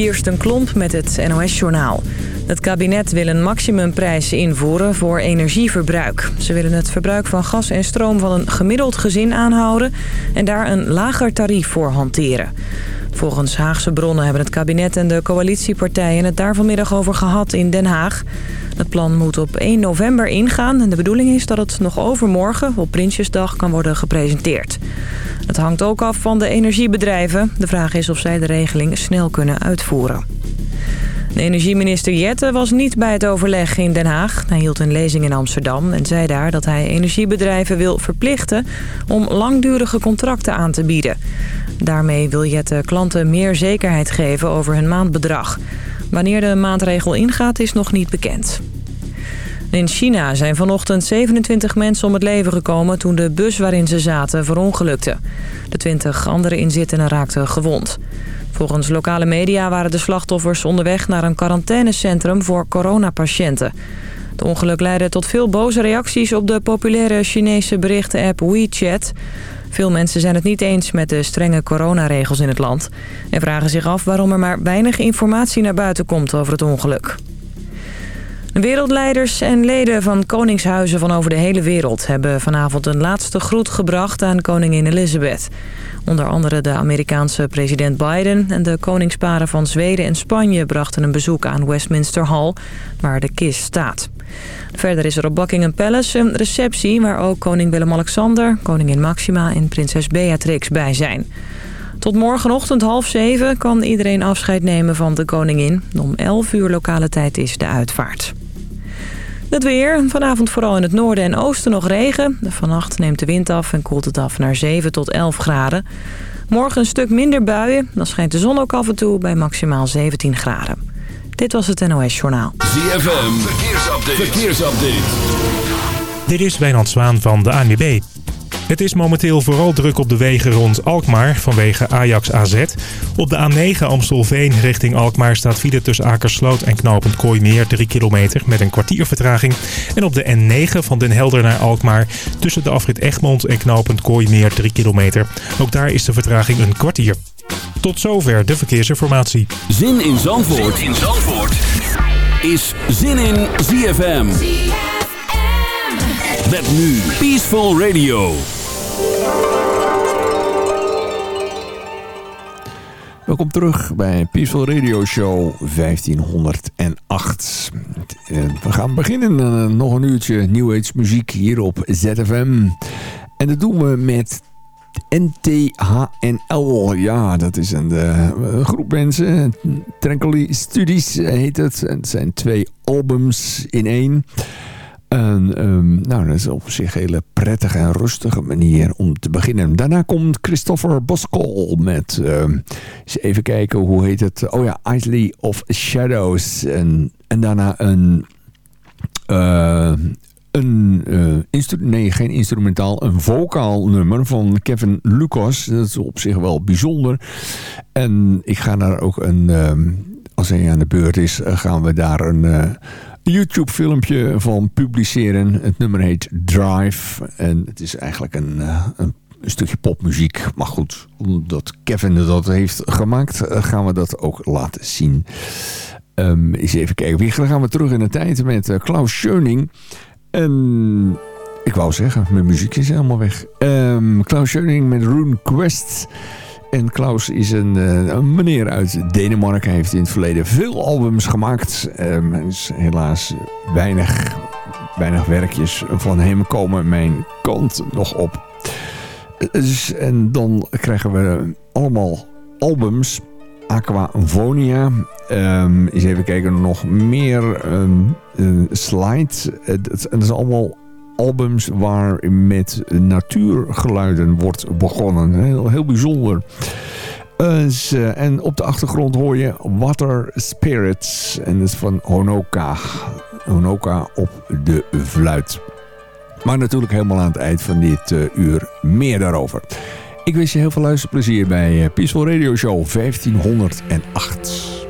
Kirsten Klomp met het NOS-journaal. Het kabinet wil een maximumprijs invoeren voor energieverbruik. Ze willen het verbruik van gas en stroom van een gemiddeld gezin aanhouden... en daar een lager tarief voor hanteren. Volgens Haagse bronnen hebben het kabinet en de coalitiepartijen het daar vanmiddag over gehad in Den Haag. Het plan moet op 1 november ingaan en de bedoeling is dat het nog overmorgen op Prinsjesdag kan worden gepresenteerd. Het hangt ook af van de energiebedrijven. De vraag is of zij de regeling snel kunnen uitvoeren. De energieminister Jette was niet bij het overleg in Den Haag. Hij hield een lezing in Amsterdam en zei daar dat hij energiebedrijven wil verplichten om langdurige contracten aan te bieden. Daarmee wil Jette klanten meer zekerheid geven over hun maandbedrag. Wanneer de maatregel ingaat is nog niet bekend. In China zijn vanochtend 27 mensen om het leven gekomen toen de bus waarin ze zaten verongelukte. De 20 andere inzittenden raakten gewond. Volgens lokale media waren de slachtoffers onderweg naar een quarantainecentrum voor coronapatiënten. Het ongeluk leidde tot veel boze reacties op de populaire Chinese berichtenapp WeChat. Veel mensen zijn het niet eens met de strenge coronaregels in het land... en vragen zich af waarom er maar weinig informatie naar buiten komt over het ongeluk. Wereldleiders en leden van koningshuizen van over de hele wereld... hebben vanavond een laatste groet gebracht aan koningin Elizabeth. Onder andere de Amerikaanse president Biden en de koningsparen van Zweden en Spanje... brachten een bezoek aan Westminster Hall, waar de kist staat. Verder is er op Buckingham Palace een receptie... waar ook koning Willem-Alexander, koningin Maxima en prinses Beatrix bij zijn... Tot morgenochtend half zeven kan iedereen afscheid nemen van de koningin. Om 11 uur lokale tijd is de uitvaart. Het weer. Vanavond vooral in het noorden en oosten nog regen. Vannacht neemt de wind af en koelt het af naar 7 tot 11 graden. Morgen een stuk minder buien. Dan schijnt de zon ook af en toe bij maximaal 17 graden. Dit was het NOS Journaal. ZFM. Verkeersupdate. Verkeersupdate. Dit is Wijnand Zwaan van de ANWB. Het is momenteel vooral druk op de wegen rond Alkmaar vanwege Ajax AZ. Op de A9 Amstelveen richting Alkmaar staat file tussen Akersloot en Knopend Kooimeer 3 kilometer met een kwartier vertraging. En op de N9 van Den Helder naar Alkmaar tussen de afrit Egmond en Knopend Kooimeer 3 kilometer. Ook daar is de vertraging een kwartier. Tot zover de verkeersinformatie. Zin in Zandvoort, zin in Zandvoort. is Zin in ZFM. Met nu Peaceful Radio. Welkom terug bij Peaceful Radio Show 1508. We gaan beginnen uh, nog een uurtje New Age muziek hier op ZFM. En dat doen we met NTHNL. Ja, dat is een, uh, groep mensen. Tranquilly Studies heet het. Het zijn twee albums in één. En, um, nou, dat is op zich een hele prettige en rustige manier om te beginnen. Daarna komt Christopher Boskol met, um, eens even kijken, hoe heet het? Oh ja, Isley of Shadows. En, en daarna een, uh, een uh, nee, geen instrumentaal, een vocaal nummer van Kevin Lucas. Dat is op zich wel bijzonder. En ik ga daar ook een, um, als hij aan de beurt is, gaan we daar een... YouTube filmpje van publiceren. Het nummer heet Drive. En het is eigenlijk een, uh, een, stukje popmuziek. Maar goed, omdat Kevin dat heeft gemaakt, gaan we dat ook laten zien. Um, eens even kijken. Weer gaan we terug in de tijd met uh, Klaus Scheuning. En ik wou zeggen, mijn muziek is helemaal weg. Um, Klaus Scheuning met Rune Quest... En Klaus is een, uh, een, meneer uit Denemarken. Hij heeft in het verleden veel albums gemaakt. Um, is helaas weinig, weinig werkjes van hem komen mijn kant nog op. Dus, en dan krijgen we allemaal albums. Aquavonia. Um, eens even kijken, nog meer slides. Het, het is allemaal albums waar met natuurgeluiden wordt begonnen. Heel, heel bijzonder. Uh, en op de achtergrond hoor je Water Spirits. En dat is van Honoka. Honoka op de fluit. Maar natuurlijk helemaal aan het eind van dit uh, uur meer daarover. Ik wens je heel veel luisterplezier bij Peaceful Radio Show 1508.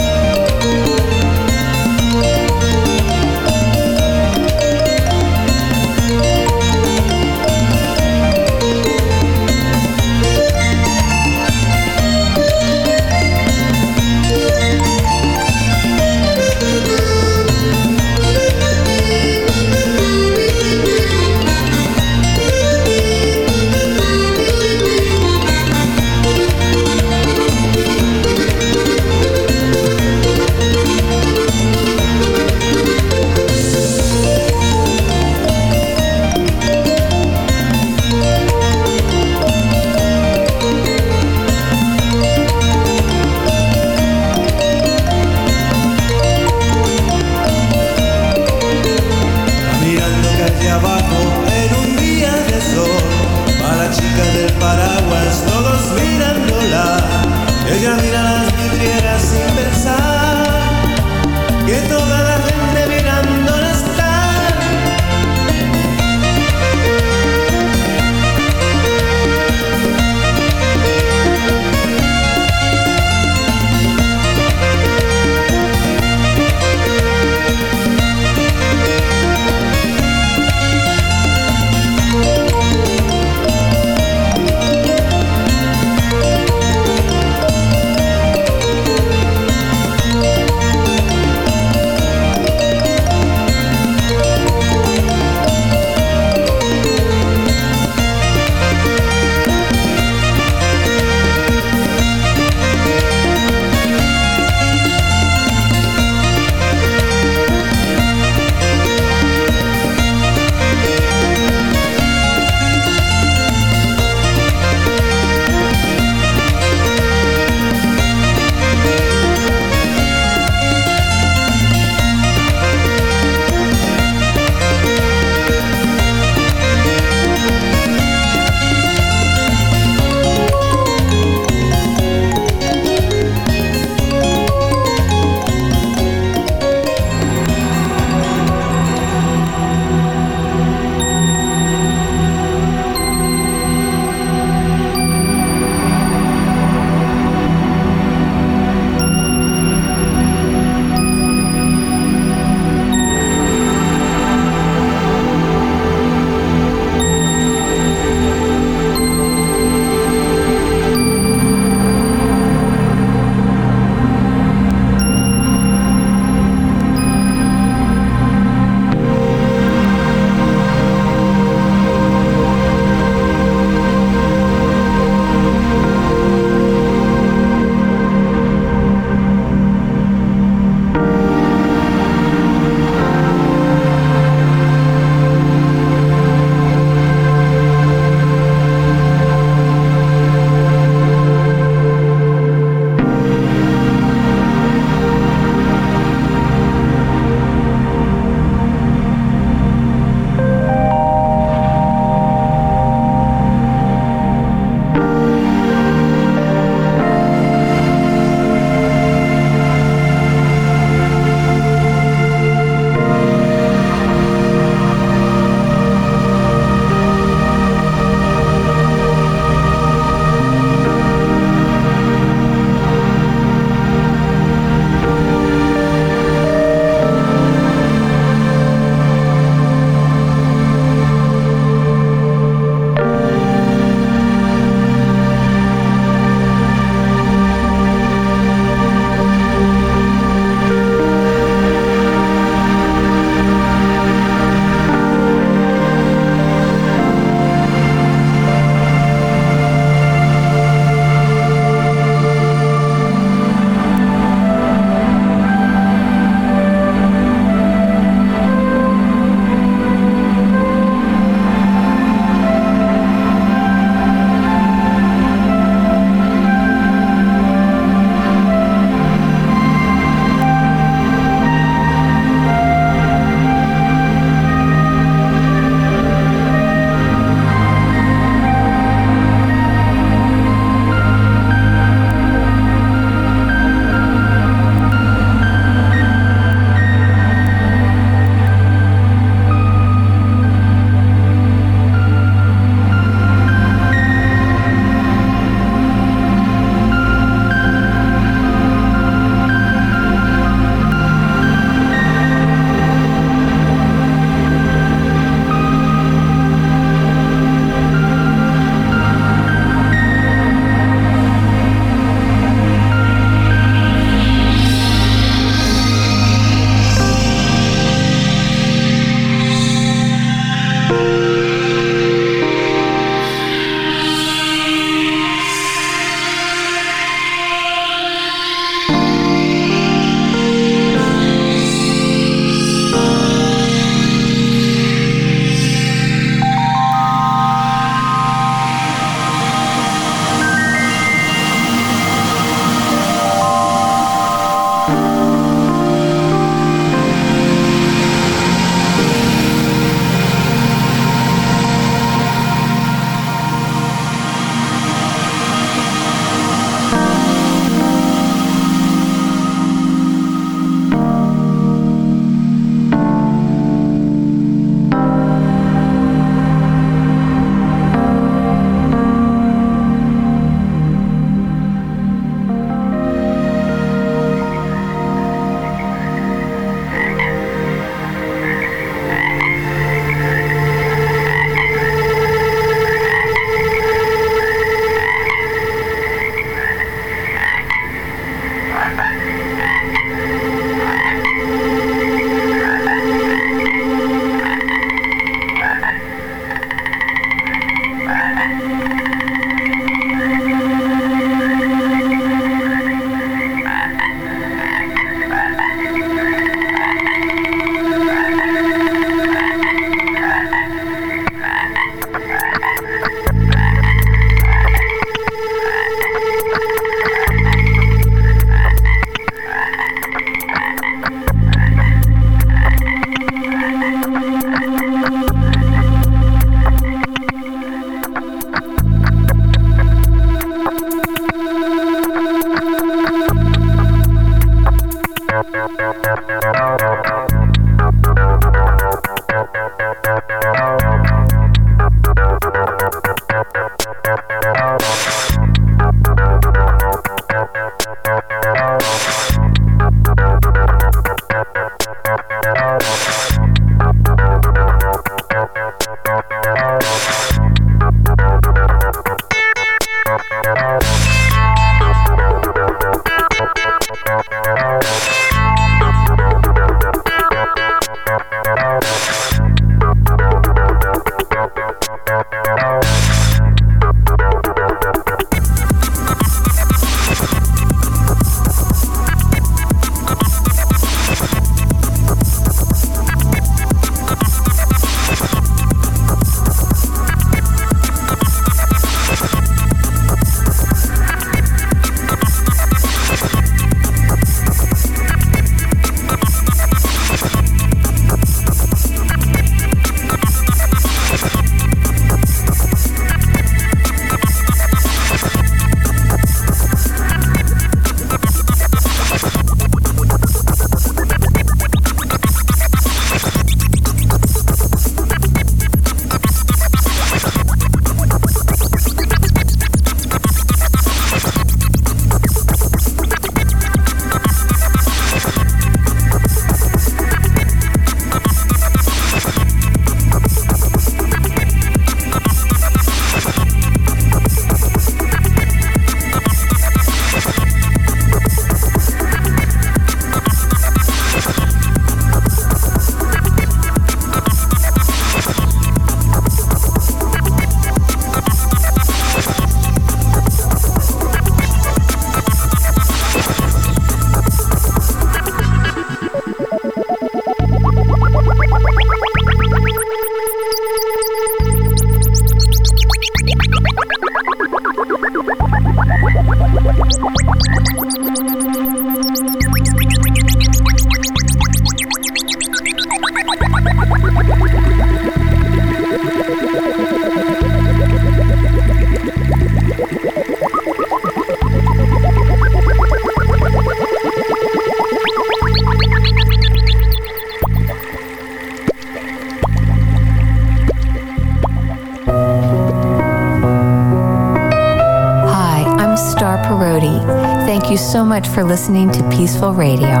For listening to Peaceful Radio.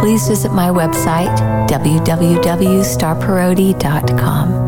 Please visit my website, www.starparodi.com.